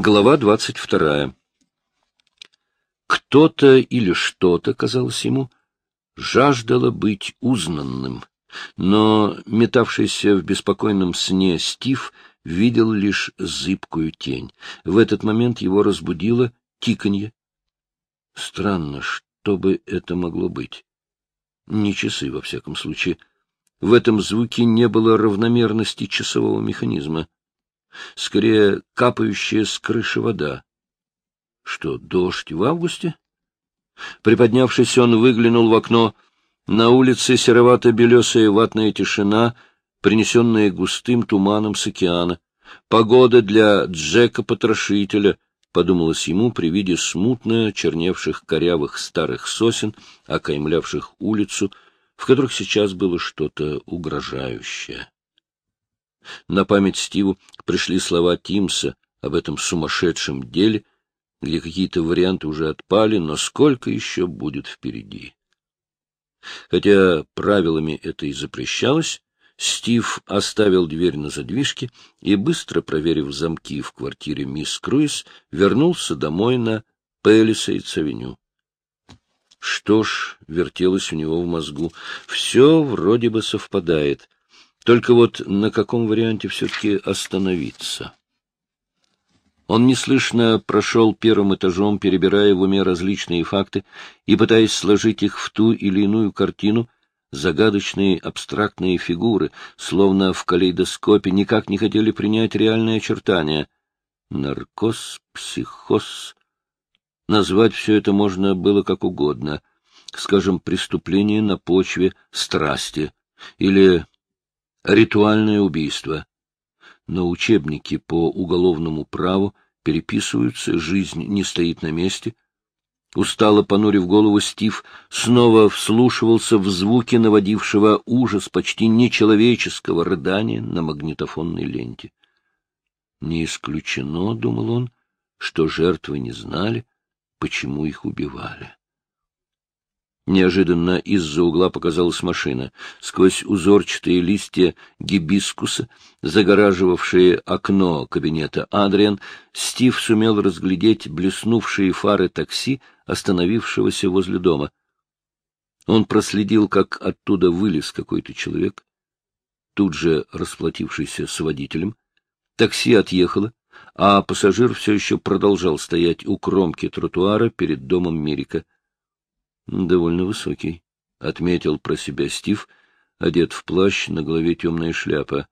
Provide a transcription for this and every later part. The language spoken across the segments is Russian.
Глава двадцать вторая. Кто-то или что-то, казалось ему, жаждало быть узнанным, но метавшийся в беспокойном сне Стив видел лишь зыбкую тень. В этот момент его разбудило тиканье. Странно, что бы это могло быть. Не часы, во всяком случае. В этом звуке не было равномерности часового механизма скорее капающая с крыши вода. Что, дождь в августе? Приподнявшись, он выглянул в окно. На улице серовато-белесая ватная тишина, принесенная густым туманом с океана. Погода для Джека-потрошителя, — подумалось ему при виде смутно черневших корявых старых сосен, окаймлявших улицу, в которых сейчас было что-то угрожающее. На память Стиву пришли слова Тимса об этом сумасшедшем деле, где какие-то варианты уже отпали, но сколько еще будет впереди. Хотя правилами это и запрещалось, Стив оставил дверь на задвижке и, быстро проверив замки в квартире мисс Круиз, вернулся домой на Пелисейдс-авеню. Что ж, вертелось у него в мозгу, все вроде бы совпадает. Только вот на каком варианте все-таки остановиться? Он неслышно прошел первым этажом, перебирая в уме различные факты и пытаясь сложить их в ту или иную картину, загадочные абстрактные фигуры, словно в калейдоскопе, никак не хотели принять реальные очертания. Наркоз, психоз... Назвать все это можно было как угодно. Скажем, преступление на почве страсти или ритуальное убийство. Но учебники по уголовному праву переписываются, жизнь не стоит на месте. Устало понурив голову, Стив снова вслушивался в звуки наводившего ужас почти нечеловеческого рыдания на магнитофонной ленте. Не исключено, — думал он, — что жертвы не знали, почему их убивали. Неожиданно из-за угла показалась машина. Сквозь узорчатые листья гибискуса, загораживавшие окно кабинета Адриан, Стив сумел разглядеть блеснувшие фары такси, остановившегося возле дома. Он проследил, как оттуда вылез какой-то человек, тут же расплатившийся с водителем. Такси отъехало, а пассажир все еще продолжал стоять у кромки тротуара перед домом Мирика. Довольно высокий, — отметил про себя Стив, одет в плащ, на голове темная шляпа.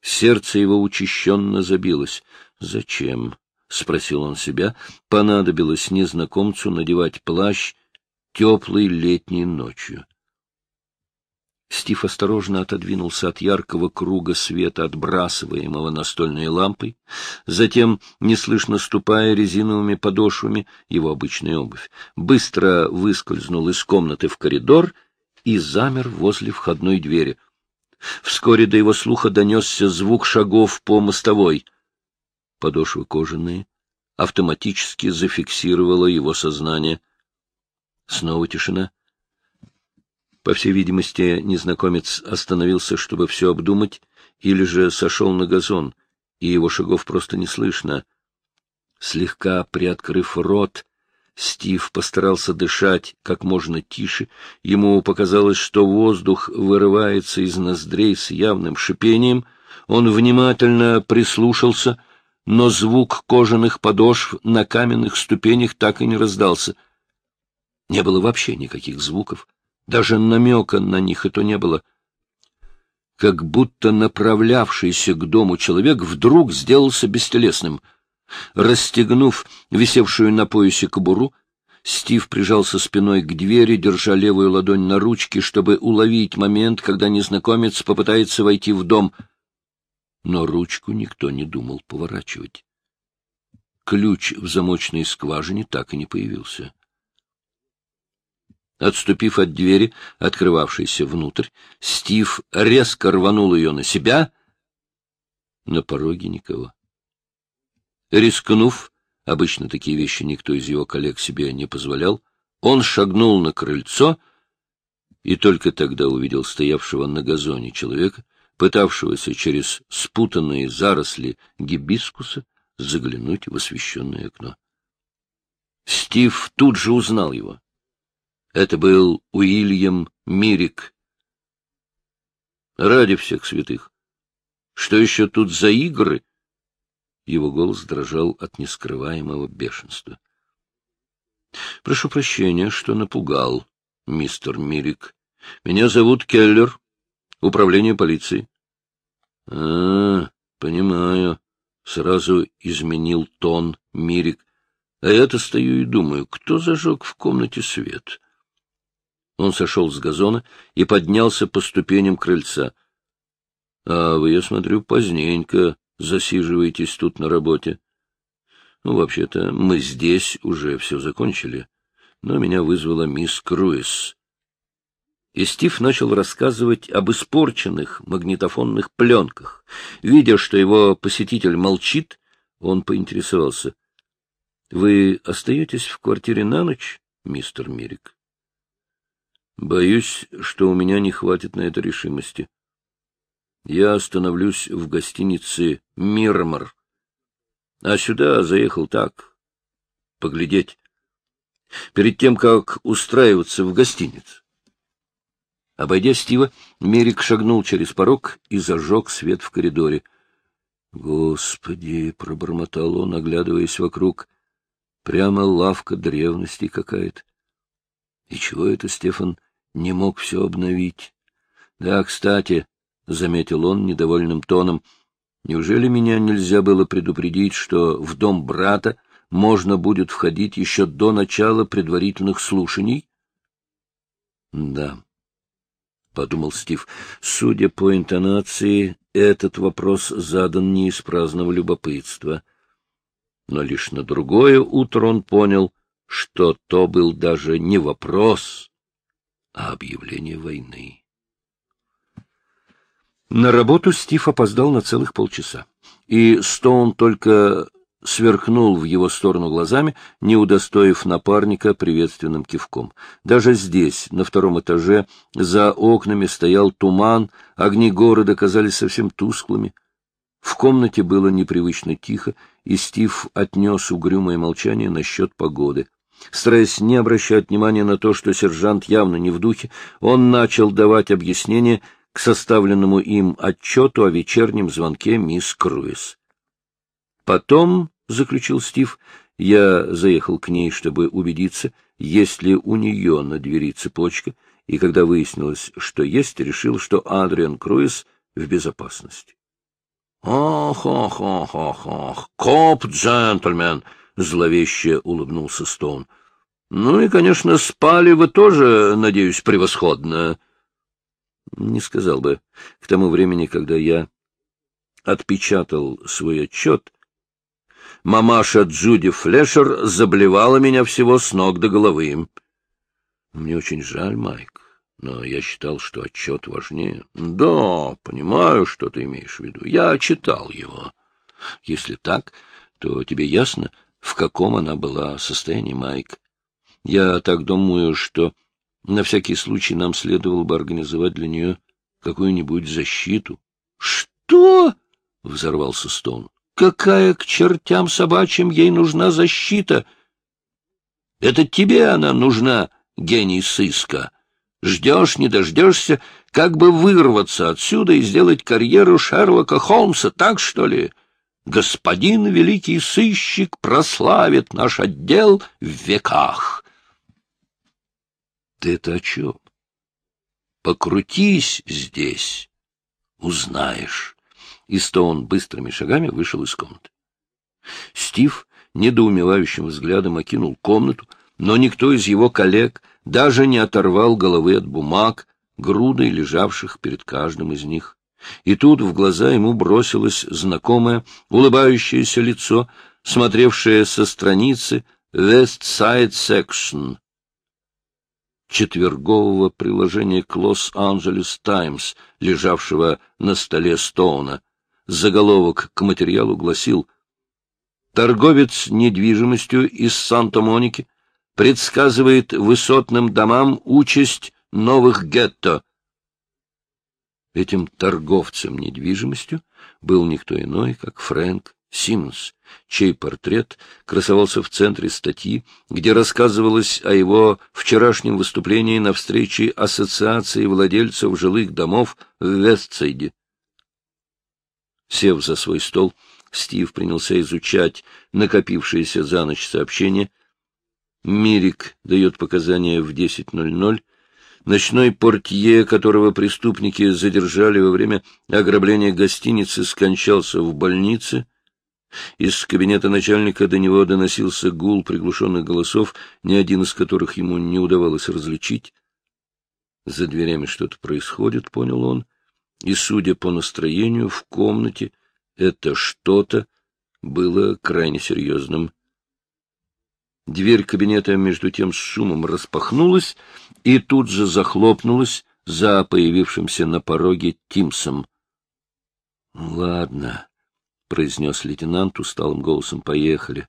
Сердце его учащенно забилось. «Зачем?» — спросил он себя. Понадобилось незнакомцу надевать плащ теплой летней ночью. Стив осторожно отодвинулся от яркого круга света, отбрасываемого настольной лампой, затем, неслышно ступая резиновыми подошвами, его обычная обувь, быстро выскользнул из комнаты в коридор и замер возле входной двери. Вскоре до его слуха донесся звук шагов по мостовой. Подошвы кожаные, автоматически зафиксировало его сознание. Снова тишина. По всей видимости, незнакомец остановился, чтобы все обдумать, или же сошел на газон, и его шагов просто не слышно. Слегка приоткрыв рот, Стив постарался дышать как можно тише. Ему показалось, что воздух вырывается из ноздрей с явным шипением. Он внимательно прислушался, но звук кожаных подошв на каменных ступенях так и не раздался. Не было вообще никаких звуков. Даже намека на них и то не было. Как будто направлявшийся к дому человек вдруг сделался бестелесным. Расстегнув висевшую на поясе кобуру, Стив прижался спиной к двери, держа левую ладонь на ручке, чтобы уловить момент, когда незнакомец попытается войти в дом. Но ручку никто не думал поворачивать. Ключ в замочной скважине так и не появился. Отступив от двери, открывавшейся внутрь, Стив резко рванул ее на себя. На пороге никого. Рискнув, обычно такие вещи никто из его коллег себе не позволял, он шагнул на крыльцо и только тогда увидел стоявшего на газоне человека, пытавшегося через спутанные заросли гибискуса заглянуть в освещенное окно. Стив тут же узнал его. Это был Уильям Мирик. Ради всех святых! Что еще тут за игры? Его голос дрожал от нескрываемого бешенства. — Прошу прощения, что напугал, мистер Мирик. Меня зовут Келлер, управление полиции. — А, понимаю. Сразу изменил тон Мирик. А я-то стою и думаю, кто зажег в комнате свет? Он сошел с газона и поднялся по ступеням крыльца. — А вы, я смотрю, поздненько засиживаетесь тут на работе. Ну, вообще-то, мы здесь уже все закончили, но меня вызвала мисс Круис. И Стив начал рассказывать об испорченных магнитофонных пленках. Видя, что его посетитель молчит, он поинтересовался. — Вы остаетесь в квартире на ночь, мистер Мирик? — Боюсь, что у меня не хватит на это решимости. Я остановлюсь в гостинице «Мирмор», а сюда заехал так, поглядеть, перед тем, как устраиваться в гостиницу. Обойдя Стива, Мерик шагнул через порог и зажег свет в коридоре. «Господи!» — пробормотал он, оглядываясь вокруг. «Прямо лавка древности какая-то. И чего это Стефан не мог все обновить? Да, кстати, — заметил он недовольным тоном, — Неужели меня нельзя было предупредить, что в дом брата можно будет входить еще до начала предварительных слушаний? — Да, — подумал Стив, — судя по интонации, этот вопрос задан не из праздного любопытства. Но лишь на другое утро он понял, что то был даже не вопрос, а объявление войны. На работу Стив опоздал на целых полчаса, и Стоун только сверкнул в его сторону глазами, не удостоив напарника приветственным кивком. Даже здесь, на втором этаже, за окнами стоял туман, огни города казались совсем тусклыми. В комнате было непривычно тихо, и Стив отнес угрюмое молчание насчет погоды. Стараясь не обращать внимания на то, что сержант явно не в духе, он начал давать объяснение — к составленному им отчету о вечернем звонке мисс Круиз. Потом, — заключил Стив, — я заехал к ней, чтобы убедиться, есть ли у нее на двери цепочка, и когда выяснилось, что есть, решил, что Адриан Круиз в безопасности. — Ох, ох, ох, ох, ох, коп-джентльмен! — зловеще улыбнулся Стоун. — Ну и, конечно, спали вы тоже, надеюсь, превосходно. Не сказал бы. К тому времени, когда я отпечатал свой отчет, мамаша Джуди Флешер заблевала меня всего с ног до головы. Мне очень жаль, Майк, но я считал, что отчет важнее. Да, понимаю, что ты имеешь в виду. Я читал его. Если так, то тебе ясно, в каком она была состоянии, Майк. Я так думаю, что на всякий случай нам следовало бы организовать для нее какую-нибудь защиту. — Что? — взорвался Стоун. — Какая к чертям собачьим ей нужна защита? — Это тебе она нужна, гений сыска. Ждешь, не дождешься, как бы вырваться отсюда и сделать карьеру Шерлока Холмса, так что ли? Господин великий сыщик прославит наш отдел в веках. Ты это о чем? Покрутись здесь, узнаешь. И Стоун быстрыми шагами вышел из комнаты. Стив недоумевающим взглядом окинул комнату, но никто из его коллег даже не оторвал головы от бумаг, грудой лежавших перед каждым из них. И тут в глаза ему бросилось знакомое, улыбающееся лицо, смотревшее со страницы «West Side Section», четвергового приложения к Лос-Анджелес Таймс, лежавшего на столе Стоуна. Заголовок к материалу гласил «Торговец недвижимостью из Санта-Моники предсказывает высотным домам участь новых гетто». Этим торговцем недвижимостью был никто иной, как Фрэнк Симмонс, чей портрет красовался в центре статьи, где рассказывалось о его вчерашнем выступлении на встрече Ассоциации владельцев жилых домов в Вестсайде. Сев за свой стол, Стив принялся изучать накопившиеся за ночь сообщения. Мирик дает показания в 10.00. Ночной портье, которого преступники задержали во время ограбления гостиницы, скончался в больнице — из кабинета начальника до него доносился гул приглушенных голосов, ни один из которых ему не удавалось различить. За дверями что-то происходит, понял он, и, судя по настроению, в комнате это что-то было крайне серьезным. Дверь кабинета между тем с шумом распахнулась и тут же захлопнулась за появившимся на пороге Тимсом. — Ладно, — произнес лейтенант усталым голосом. — Поехали.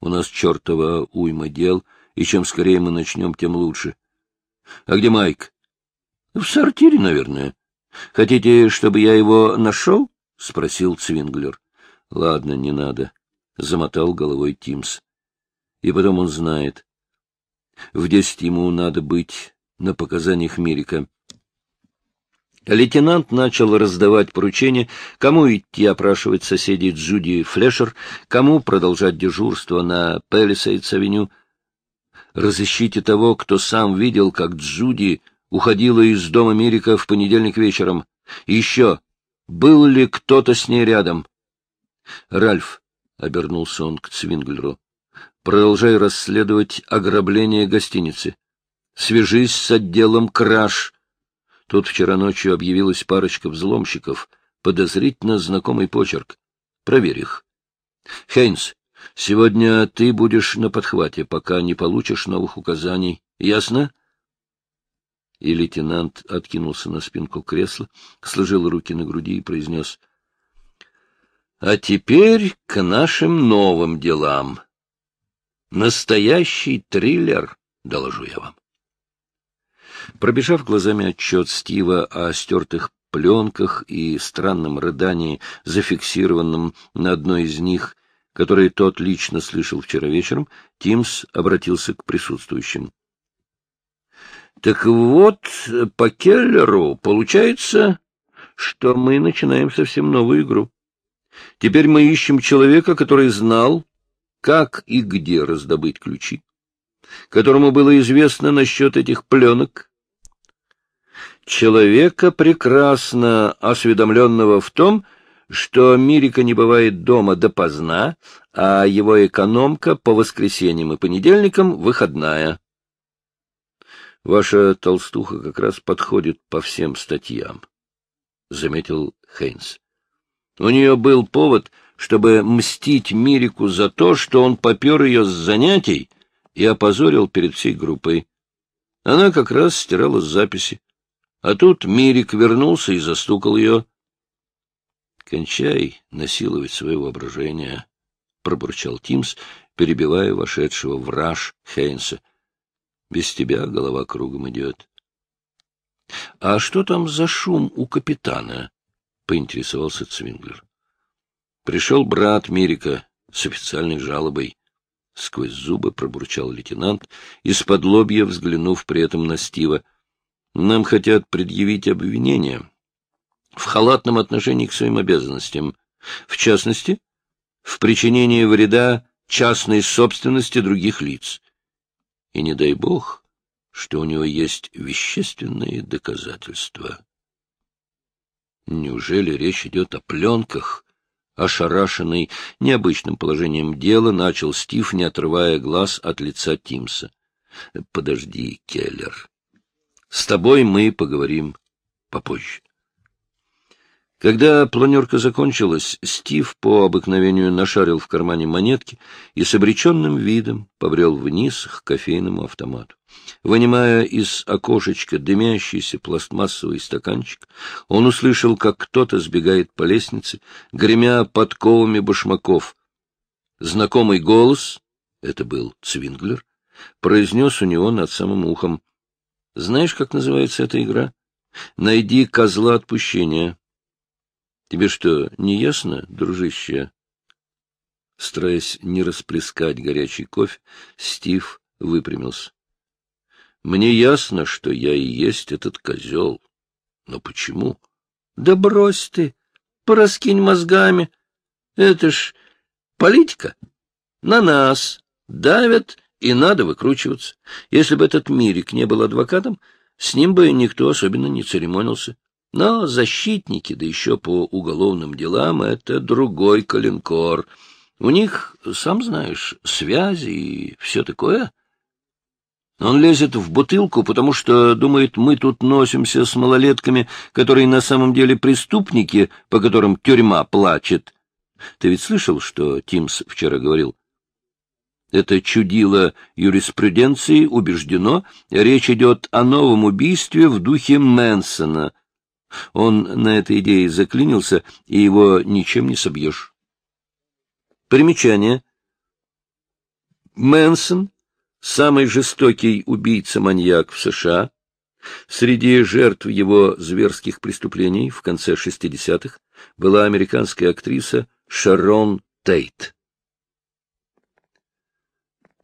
У нас чертова уйма дел, и чем скорее мы начнем, тем лучше. — А где Майк? — В сортире, наверное. — Хотите, чтобы я его нашел? — спросил Цвинглер. — Ладно, не надо, — замотал головой Тимс. И потом он знает. В десять ему надо быть на показаниях Мирика. Лейтенант начал раздавать поручения, кому идти опрашивать соседей Джуди Флешер, кому продолжать дежурство на Пелисейдс-авеню. Разыщите того, кто сам видел, как Джуди уходила из дома Мирика в понедельник вечером. И еще, был ли кто-то с ней рядом? Ральф, — обернулся он к Цвинглеру, — продолжай расследовать ограбление гостиницы. Свяжись с отделом краж Тут вчера ночью объявилась парочка взломщиков, подозрительно знакомый почерк. Проверь их. Хейнс, сегодня ты будешь на подхвате, пока не получишь новых указаний. Ясно? И лейтенант откинулся на спинку кресла, сложил руки на груди и произнес. — А теперь к нашим новым делам. Настоящий триллер, доложу я вам. Пробежав глазами отчет Стива о стертых пленках и странном рыдании, зафиксированном на одной из них, которые тот лично слышал вчера вечером, Тимс обратился к присутствующим. — Так вот, по Келлеру получается, что мы начинаем совсем новую игру. Теперь мы ищем человека, который знал, как и где раздобыть ключи, которому было известно насчет этих пленок, человека, прекрасно осведомленного в том, что Мирика не бывает дома допоздна, а его экономка по воскресеньям и понедельникам выходная. Ваша толстуха как раз подходит по всем статьям, — заметил Хейнс. У нее был повод, чтобы мстить Мирику за то, что он попер ее с занятий и опозорил перед всей группой. Она как раз стирала записи. А тут Мирик вернулся и застукал ее. — Кончай насиловать свое воображение, — пробурчал Тимс, перебивая вошедшего в раж Хейнса. — Без тебя голова кругом идет. — А что там за шум у капитана? — поинтересовался Цвинглер. — Пришел брат Мирика с официальной жалобой. Сквозь зубы пробурчал лейтенант, из-под лобья взглянув при этом на Стива. Нам хотят предъявить обвинение в халатном отношении к своим обязанностям, в частности, в причинении вреда частной собственности других лиц. И не дай бог, что у него есть вещественные доказательства. Неужели речь идет о пленках? Ошарашенный необычным положением дела, начал Стив, не отрывая глаз от лица Тимса. — Подожди, Келлер. С тобой мы поговорим попозже. Когда планерка закончилась, Стив по обыкновению нашарил в кармане монетки и с обреченным видом побрел вниз к кофейному автомату. Вынимая из окошечка дымящийся пластмассовый стаканчик, он услышал, как кто-то сбегает по лестнице, гремя подковами башмаков. Знакомый голос, это был Цвинглер, произнес у него над самым ухом знаешь, как называется эта игра? Найди козла отпущения. Тебе что, не ясно, дружище? Стараясь не расплескать горячий кофе, Стив выпрямился. — Мне ясно, что я и есть этот козел. Но почему? — Да брось ты, пораскинь мозгами. Это ж политика. На нас давят, и надо выкручиваться. Если бы этот Мирик не был адвокатом, с ним бы никто особенно не церемонился. Но защитники, да еще по уголовным делам, это другой калинкор. У них, сам знаешь, связи и все такое. Он лезет в бутылку, потому что думает, мы тут носимся с малолетками, которые на самом деле преступники, по которым тюрьма плачет. Ты ведь слышал, что Тимс вчера говорил? Это чудило юриспруденции убеждено, речь идет о новом убийстве в духе Мэнсона. Он на этой идее заклинился, и его ничем не собьешь. Примечание. Мэнсон — самый жестокий убийца-маньяк в США. Среди жертв его зверских преступлений в конце 60-х была американская актриса Шарон Тейт.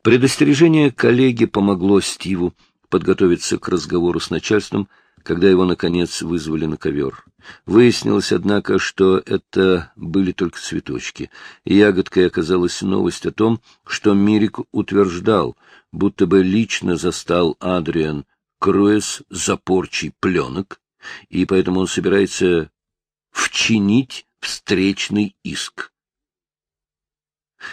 Предостережение коллеги помогло Стиву подготовиться к разговору с начальством, когда его, наконец, вызвали на ковер. Выяснилось, однако, что это были только цветочки, ягодкой оказалась новость о том, что Мирик утверждал, будто бы лично застал Адриан Круэс за порчей пленок, и поэтому он собирается вчинить встречный иск.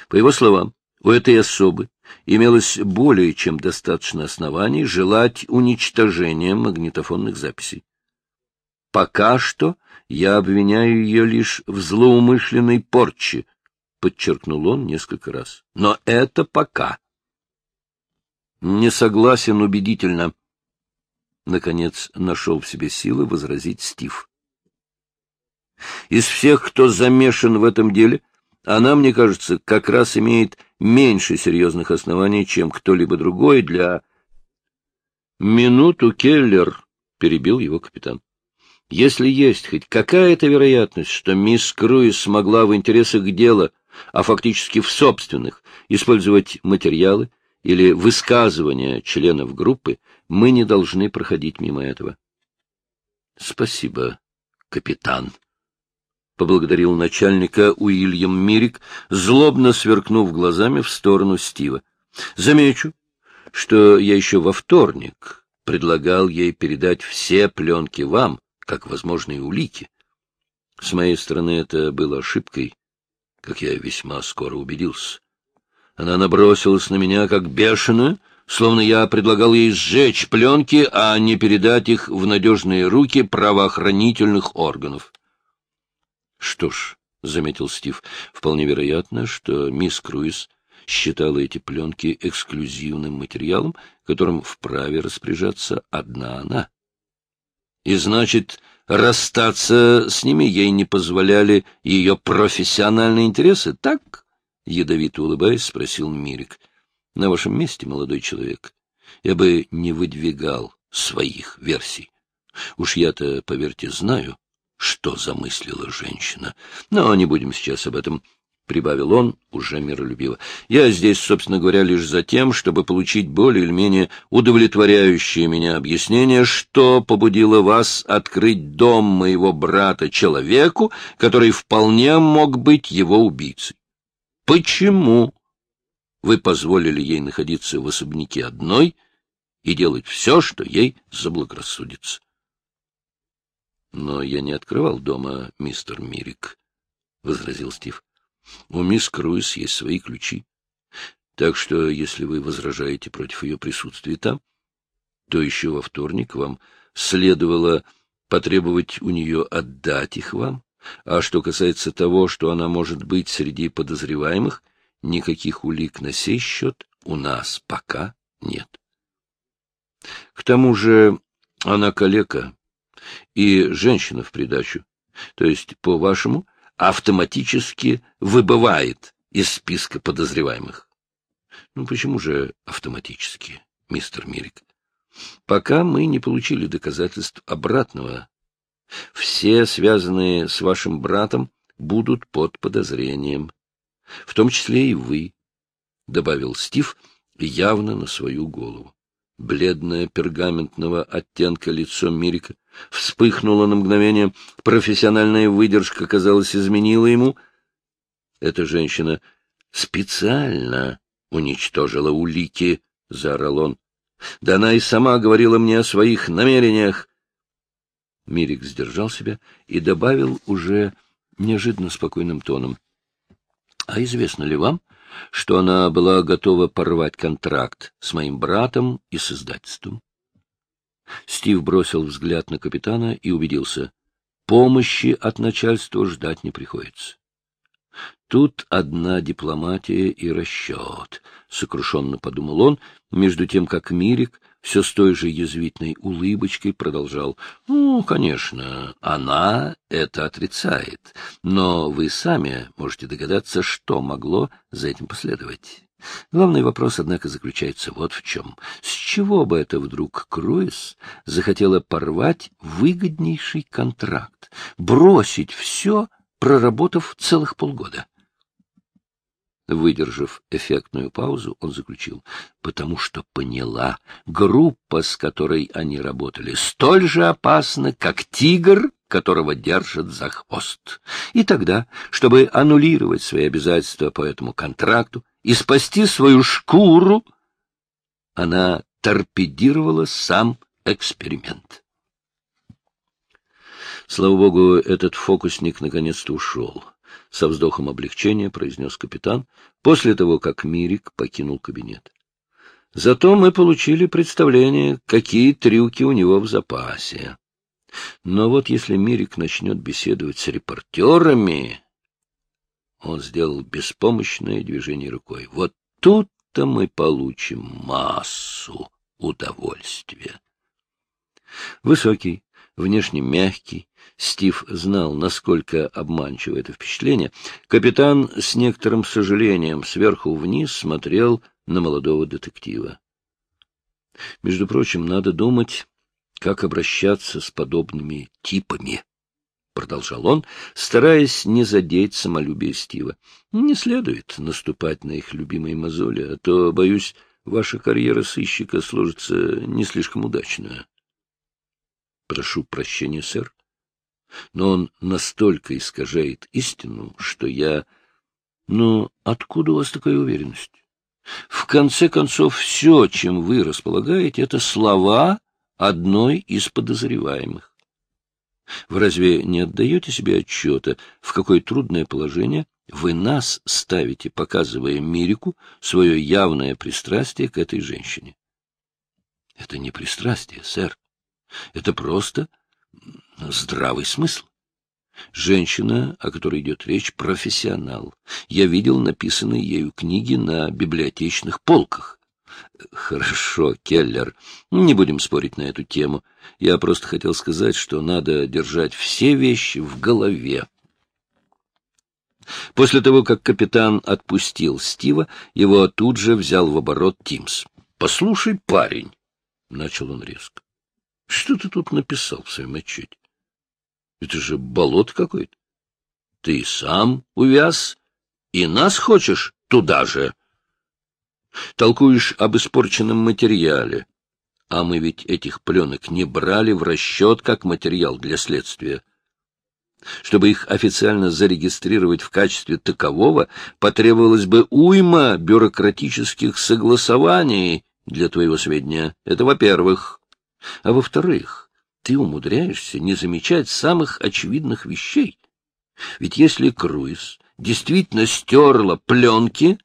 По его словам, у этой особы имелось более чем достаточно оснований желать уничтожения магнитофонных записей. Пока что я обвиняю ее лишь в злоумышленной порче, подчеркнул он несколько раз. Но это пока. Не согласен убедительно. Наконец нашел в себе силы возразить Стив. Из всех, кто замешан в этом деле, она, мне кажется, как раз имеет меньше серьезных оснований, чем кто-либо другой для... «Минуту, Келлер», — перебил его капитан. «Если есть хоть какая-то вероятность, что мисс Круиз смогла в интересах дела, а фактически в собственных, использовать материалы или высказывания членов группы, мы не должны проходить мимо этого». «Спасибо, капитан», — поблагодарил начальника Уильям Мирик, злобно сверкнув глазами в сторону Стива. — Замечу, что я еще во вторник предлагал ей передать все пленки вам, как возможные улики. С моей стороны это было ошибкой, как я весьма скоро убедился. Она набросилась на меня, как бешеная, словно я предлагал ей сжечь пленки, а не передать их в надежные руки правоохранительных органов. Что ж, — заметил Стив, — вполне вероятно, что мисс Круиз считала эти пленки эксклюзивным материалом, которым вправе распоряжаться одна она. И значит, расстаться с ними ей не позволяли ее профессиональные интересы, так? — ядовито улыбаясь, спросил Мирик. — На вашем месте, молодой человек, я бы не выдвигал своих версий. Уж я-то, поверьте, знаю, что замыслила женщина. Но не будем сейчас об этом, — прибавил он уже миролюбиво. Я здесь, собственно говоря, лишь за тем, чтобы получить более или менее удовлетворяющее меня объяснение, что побудило вас открыть дом моего брата человеку, который вполне мог быть его убийцей. Почему вы позволили ей находиться в особняке одной и делать все, что ей заблагорассудится? — Но я не открывал дома, мистер Мирик, — возразил Стив. — У мисс Круиз есть свои ключи. Так что, если вы возражаете против ее присутствия там, то еще во вторник вам следовало потребовать у нее отдать их вам. А что касается того, что она может быть среди подозреваемых, никаких улик на сей счет у нас пока нет. К тому же она калека, и женщина в придачу. То есть, по-вашему, автоматически выбывает из списка подозреваемых. Ну, почему же автоматически, мистер Мирик? Пока мы не получили доказательств обратного. Все, связанные с вашим братом, будут под подозрением. В том числе и вы, — добавил Стив явно на свою голову. Бледное пергаментного оттенка лицо Мирика вспыхнуло на мгновение, профессиональная выдержка, казалось, изменила ему. Эта женщина специально уничтожила улики, — заорал он. Да она и сама говорила мне о своих намерениях. Мирик сдержал себя и добавил уже неожиданно спокойным тоном. — А известно ли вам, что она была готова порвать контракт с моим братом и с издательством? Стив бросил взгляд на капитана и убедился. Помощи от начальства ждать не приходится. Тут одна дипломатия и расчет, — сокрушенно подумал он, между тем, как Мирик все с той же язвительной улыбочкой продолжал. — Ну, конечно, она это отрицает, но вы сами можете догадаться, что могло за этим последовать. Главный вопрос, однако, заключается вот в чем. С чего бы это вдруг Круиз захотела порвать выгоднейший контракт, бросить все, проработав целых полгода? Выдержав эффектную паузу, он заключил, потому что поняла, группа, с которой они работали, столь же опасна, как тигр, которого держат за хвост. И тогда, чтобы аннулировать свои обязательства по этому контракту и спасти свою шкуру, она торпедировала сам эксперимент. Слава богу, этот фокусник наконец-то ушел со вздохом облегчения произнес капитан, после того, как Мирик покинул кабинет. Зато мы получили представление, какие трюки у него в запасе. Но вот если Мирик начнет беседовать с репортерами... Он сделал беспомощное движение рукой. Вот тут-то мы получим массу удовольствия. Высокий, внешне мягкий, Стив знал, насколько обманчиво это впечатление, капитан с некоторым сожалением сверху вниз смотрел на молодого детектива. Между прочим, надо думать, как обращаться с подобными типами, — продолжал он, стараясь не задеть самолюбие Стива. — Не следует наступать на их любимые мозоли, а то, боюсь, ваша карьера сыщика сложится не слишком удачно. — Прошу прощения, сэр, но он настолько искажает истину, что я... Ну, откуда у вас такая уверенность? В конце концов, все, чем вы располагаете, это слова одной из подозреваемых. Вы разве не отдаете себе отчета, в какое трудное положение вы нас ставите, показывая Мирику свое явное пристрастие к этой женщине? Это не пристрастие, сэр. Это просто здравый смысл. Женщина, о которой идет речь, профессионал. Я видел написанные ею книги на библиотечных полках. Хорошо, Келлер, не будем спорить на эту тему. Я просто хотел сказать, что надо держать все вещи в голове. После того, как капитан отпустил Стива, его тут же взял в оборот Тимс. — Послушай, парень, — начал он резко, — что ты тут написал в своем отчете? Это же болот какой-то. Ты сам увяз и нас хочешь туда же. Толкуешь об испорченном материале. А мы ведь этих пленок не брали в расчет как материал для следствия. Чтобы их официально зарегистрировать в качестве такового, потребовалось бы уйма бюрократических согласований для твоего сведения. Это во-первых. А во-вторых, ты умудряешься не замечать самых очевидных вещей. Ведь если Круиз действительно стерла пленки,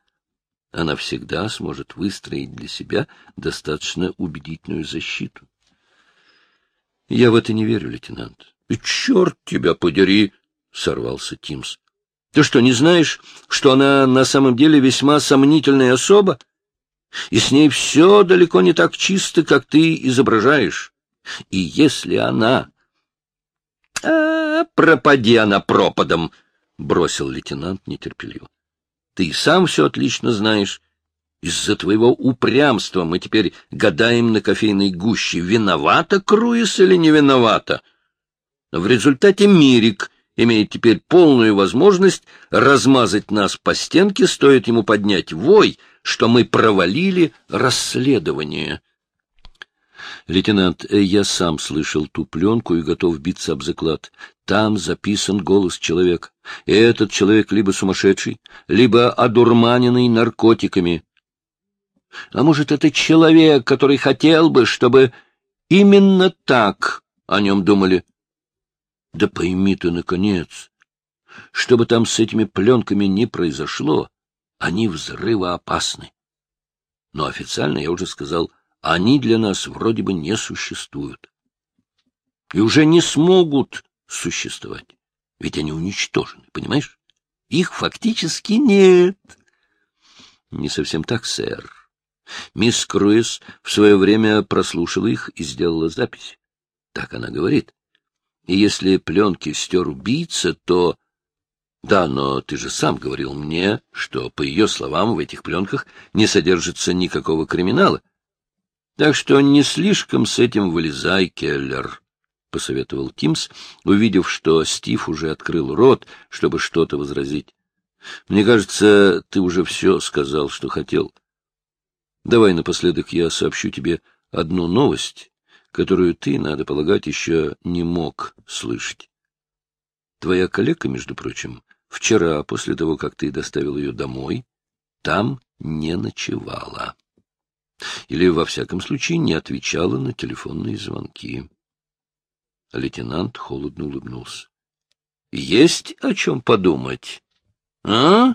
она всегда сможет выстроить для себя достаточно убедительную защиту. — Я в это не верю, лейтенант. — Черт тебя подери! — сорвался Тимс. — Ты что, не знаешь, что она на самом деле весьма сомнительная особа? И с ней все далеко не так чисто, как ты изображаешь. И если она... — А, пропади она пропадом! — бросил лейтенант нетерпеливо. — Ты сам все отлично знаешь. Из-за твоего упрямства мы теперь гадаем на кофейной гуще, виновата Круис или не виновата. В результате Мирик имеет теперь полную возможность размазать нас по стенке, стоит ему поднять вой, что мы провалили расследование. Лейтенант, э, я сам слышал ту пленку и готов биться об заклад. Там записан голос человека. И этот человек либо сумасшедший, либо одурманенный наркотиками. А может, это человек, который хотел бы, чтобы именно так о нем думали? Да пойми ты, наконец, что бы там с этими пленками не произошло, они взрывоопасны. Но официально, я уже сказал, они для нас вроде бы не существуют. И уже не смогут существовать. Ведь они уничтожены, понимаешь? Их фактически нет. Не совсем так, сэр. Мисс Круиз в свое время прослушала их и сделала запись. Так она говорит. И если пленки стер убийца, то... Да, но ты же сам говорил мне, что, по ее словам, в этих пленках не содержится никакого криминала. Так что не слишком с этим вылезай, Келлер, — посоветовал Тимс, увидев, что Стив уже открыл рот, чтобы что-то возразить. — Мне кажется, ты уже все сказал, что хотел. Давай напоследок я сообщу тебе одну новость, которую ты, надо полагать, еще не мог слышать. Твоя коллега, между прочим, вчера, после того, как ты доставил ее домой, там не ночевала. Или, во всяком случае, не отвечала на телефонные звонки. Лейтенант холодно улыбнулся. — Есть о чем подумать, а?